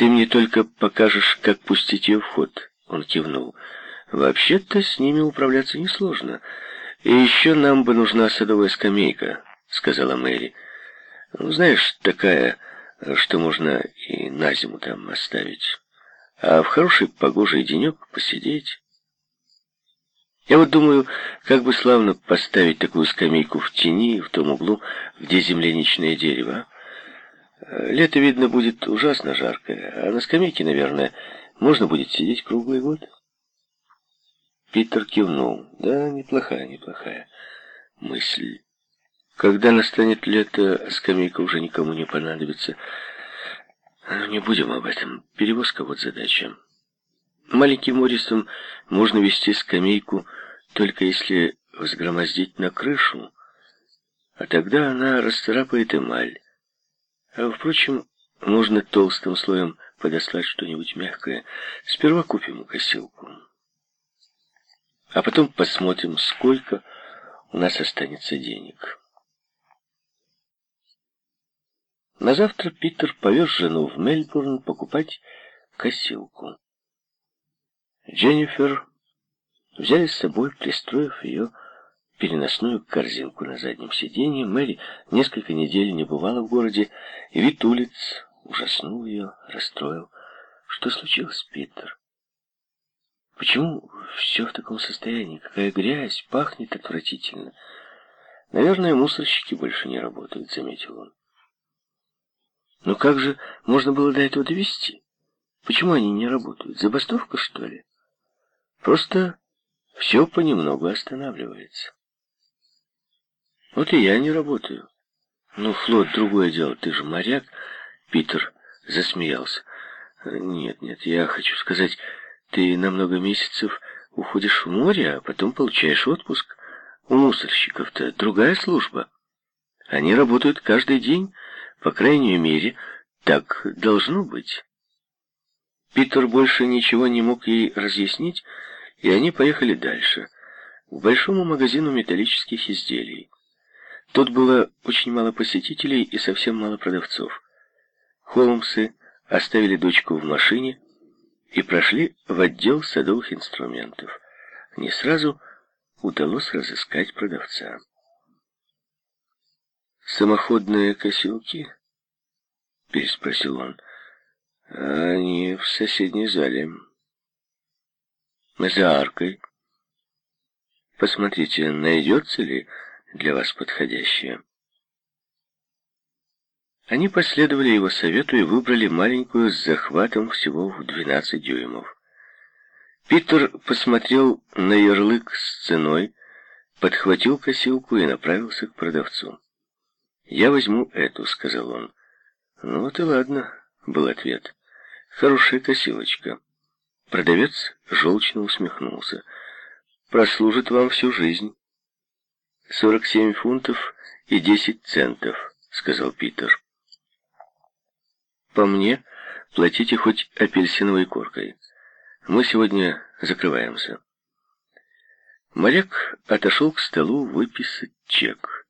Ты мне только покажешь, как пустить ее в ход. Он кивнул. Вообще-то с ними управляться несложно. И еще нам бы нужна садовая скамейка, сказала Мэри. Ну, знаешь, такая, что можно и на зиму там оставить. А в хороший погожий денек посидеть. Я вот думаю, как бы славно поставить такую скамейку в тени, в том углу, где земляничное дерево. Лето, видно, будет ужасно жаркое, а на скамейке, наверное, можно будет сидеть круглый год. Питер кивнул. Да, неплохая, неплохая мысль. Когда настанет лето, скамейка уже никому не понадобится. Ну, не будем об этом. Перевозка вот задача. Маленьким Моррисом можно вести скамейку, только если взгромоздить на крышу, а тогда она расцарапает эмаль. А, впрочем, можно толстым слоем подослать что-нибудь мягкое. Сперва купим косилку. А потом посмотрим, сколько у нас останется денег. На завтра Питер повез жену в Мельбурн покупать косилку. Дженнифер взяли с собой, пристроив ее переносную корзинку на заднем сиденье. Мэри несколько недель не бывала в городе, и вид улиц ужаснул ее, расстроил. Что случилось, Питер? Почему все в таком состоянии? Какая грязь, пахнет отвратительно. Наверное, мусорщики больше не работают, заметил он. Но как же можно было до этого довести? Почему они не работают? Забастовка, что ли? Просто все понемногу останавливается. Вот и я не работаю. Ну, флот, другое дело, ты же моряк. Питер засмеялся. Нет, нет, я хочу сказать, ты на много месяцев уходишь в море, а потом получаешь отпуск. У мусорщиков-то другая служба. Они работают каждый день, по крайней мере, так должно быть. Питер больше ничего не мог ей разъяснить, и они поехали дальше, к большому магазину металлических изделий. Тут было очень мало посетителей и совсем мало продавцов. Холмсы оставили дочку в машине и прошли в отдел садовых инструментов. Не сразу удалось разыскать продавца. «Самоходные косилки?» — переспросил он. «Они в соседней зале. За аркой. Посмотрите, найдется ли для вас подходящее». Они последовали его совету и выбрали маленькую с захватом всего в 12 дюймов. Питер посмотрел на ярлык с ценой, подхватил косилку и направился к продавцу. «Я возьму эту», — сказал он. «Ну вот и ладно», — был ответ. «Хорошая косилочка». Продавец желчно усмехнулся. «Прослужит вам всю жизнь». «Сорок семь фунтов и десять центов», — сказал Питер. «По мне, платите хоть апельсиновой коркой. Мы сегодня закрываемся». Моряк отошел к столу выписать чек.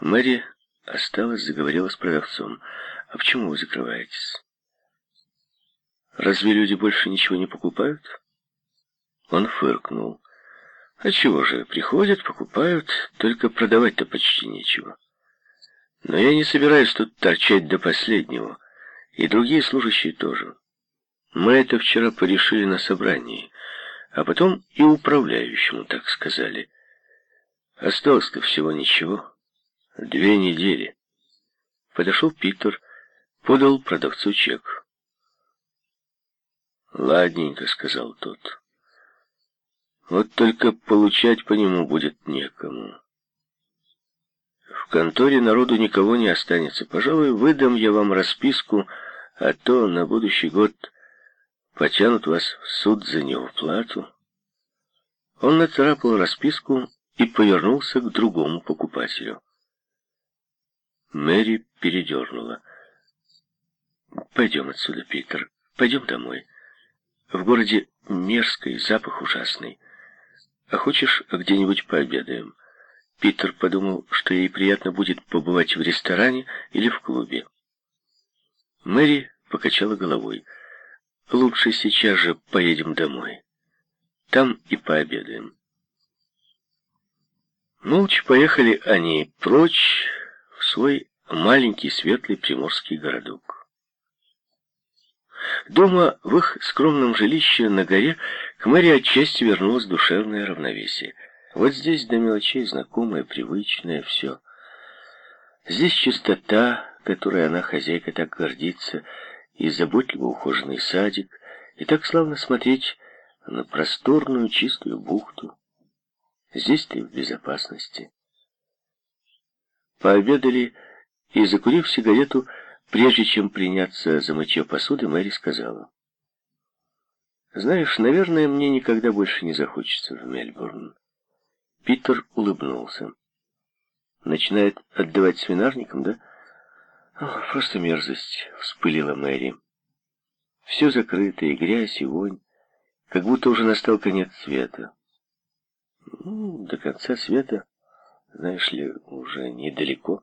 Мэри Осталось, заговорила с продавцом. «А почему вы закрываетесь?» «Разве люди больше ничего не покупают?» Он фыркнул. «А чего же, приходят, покупают, только продавать-то почти нечего. Но я не собираюсь тут торчать до последнего, и другие служащие тоже. Мы это вчера порешили на собрании, а потом и управляющему так сказали. Осталось-то всего ничего». Две недели. Подошел Питер, подал продавцу чек. «Ладненько», — сказал тот. «Вот только получать по нему будет некому. В конторе народу никого не останется. Пожалуй, выдам я вам расписку, а то на будущий год потянут вас в суд за неуплату». Он нацарапал расписку и повернулся к другому покупателю. Мэри передернула. «Пойдем отсюда, Питер. Пойдем домой. В городе мерзкий, запах ужасный. А хочешь, где-нибудь пообедаем?» Питер подумал, что ей приятно будет побывать в ресторане или в клубе. Мэри покачала головой. «Лучше сейчас же поедем домой. Там и пообедаем». Молча поехали они прочь в свой маленький светлый приморский городок. Дома, в их скромном жилище на горе, к Мэри отчасти вернулось душевное равновесие. Вот здесь до мелочей знакомое, привычное все. Здесь чистота, которой она, хозяйка, так гордится, и заботливо ухоженный садик, и так славно смотреть на просторную чистую бухту. Здесь ты в безопасности. Пообедали, и, закурив сигарету, прежде чем приняться за мытье посуды, Мэри сказала. «Знаешь, наверное, мне никогда больше не захочется в Мельбурн». Питер улыбнулся. «Начинает отдавать свинарникам, да?» О, «Просто мерзость», — вспылила Мэри. «Все закрыто, и грязь, и вонь, как будто уже настал конец света». Ну, до конца света, знаешь ли, уже недалеко,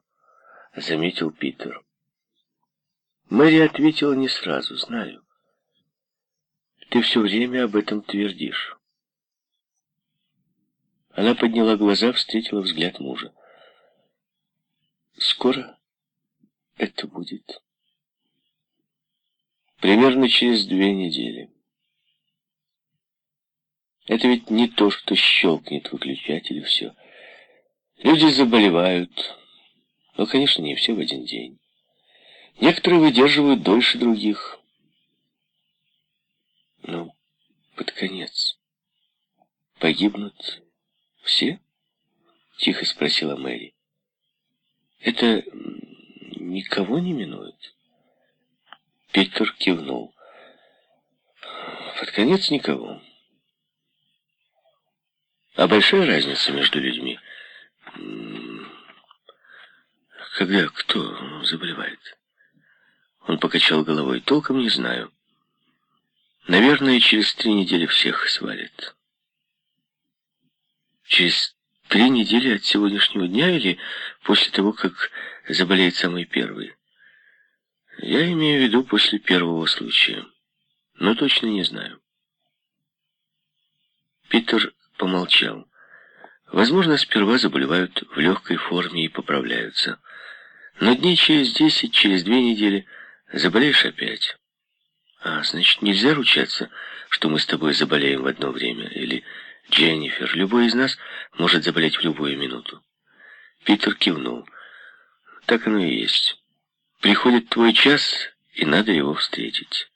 заметил Питер. Мэри ответила не сразу, знаю. Ты все время об этом твердишь. Она подняла глаза, встретила взгляд мужа. Скоро это будет. Примерно через две недели. Это ведь не то, что щелкнет выключатель и все. Люди заболевают, но, конечно, не все в один день. Некоторые выдерживают дольше других. Но под конец погибнут все? Тихо спросила Мэри. Это никого не минует? Питер кивнул. Под конец никого. А большая разница между людьми? Когда кто заболевает? Он покачал головой. Толком не знаю. Наверное, через три недели всех свалит. Через три недели от сегодняшнего дня или после того, как заболеет самый первый? Я имею в виду после первого случая. Но точно не знаю. Питер помолчал. Возможно, сперва заболевают в легкой форме и поправляются. Но дней через десять, через две недели заболеешь опять. А, значит, нельзя ручаться, что мы с тобой заболеем в одно время. Или Дженнифер. Любой из нас может заболеть в любую минуту. Питер кивнул. Так оно и есть. Приходит твой час, и надо его встретить.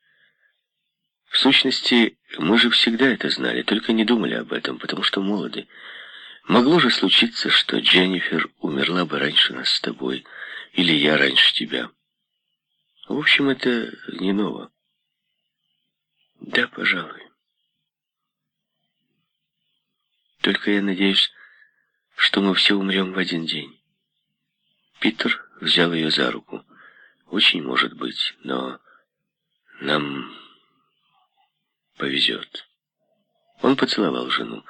В сущности, мы же всегда это знали, только не думали об этом, потому что молоды. Могло же случиться, что Дженнифер умерла бы раньше нас с тобой, или я раньше тебя. В общем, это не ново. Да, пожалуй. Только я надеюсь, что мы все умрем в один день. Питер взял ее за руку. Очень может быть, но нам повезет. Он поцеловал жену.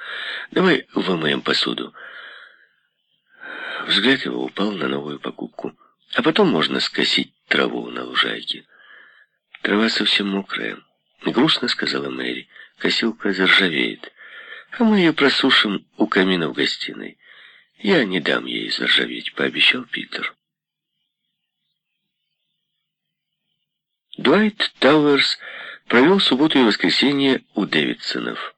«Давай вымоем посуду». Взгляд его упал на новую покупку. А потом можно скосить траву на лужайке. Трава совсем мокрая. Грустно, сказала Мэри. Косилка заржавеет. А мы ее просушим у камина в гостиной. Я не дам ей заржаветь, пообещал Питер. Дуайт Тауэрс провел субботу и воскресенье у Дэвидсонов.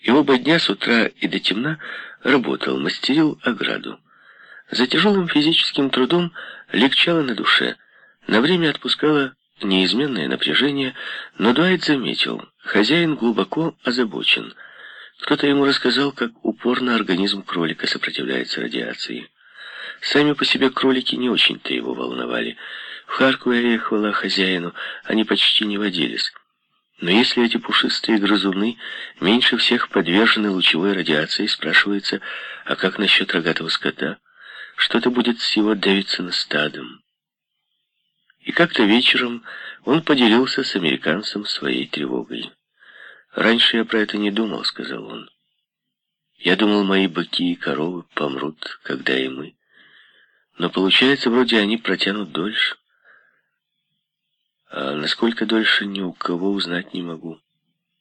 И оба дня с утра и до темна работал, мастерил ограду. За тяжелым физическим трудом легчало на душе. На время отпускало неизменное напряжение, но Дуайт заметил, хозяин глубоко озабочен. Кто-то ему рассказал, как упорно организм кролика сопротивляется радиации. Сами по себе кролики не очень-то его волновали. В Харкуэре, хвала хозяину, они почти не водились. Но если эти пушистые грызуны меньше всех подвержены лучевой радиации, спрашивается, а как насчет рогатого скота? Что-то будет с его Дэвидсона стадом. И как-то вечером он поделился с американцем своей тревогой. «Раньше я про это не думал», — сказал он. «Я думал, мои быки и коровы помрут, когда и мы. Но получается, вроде они протянут дольше». А насколько дольше ни у кого узнать не могу.